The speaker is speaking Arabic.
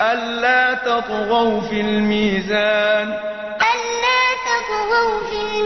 أَلَّا تَطْغَوْا فِي الْمِيزَانِ. أَلَّا تَطْغَوْا فِي الْمِيزَانِ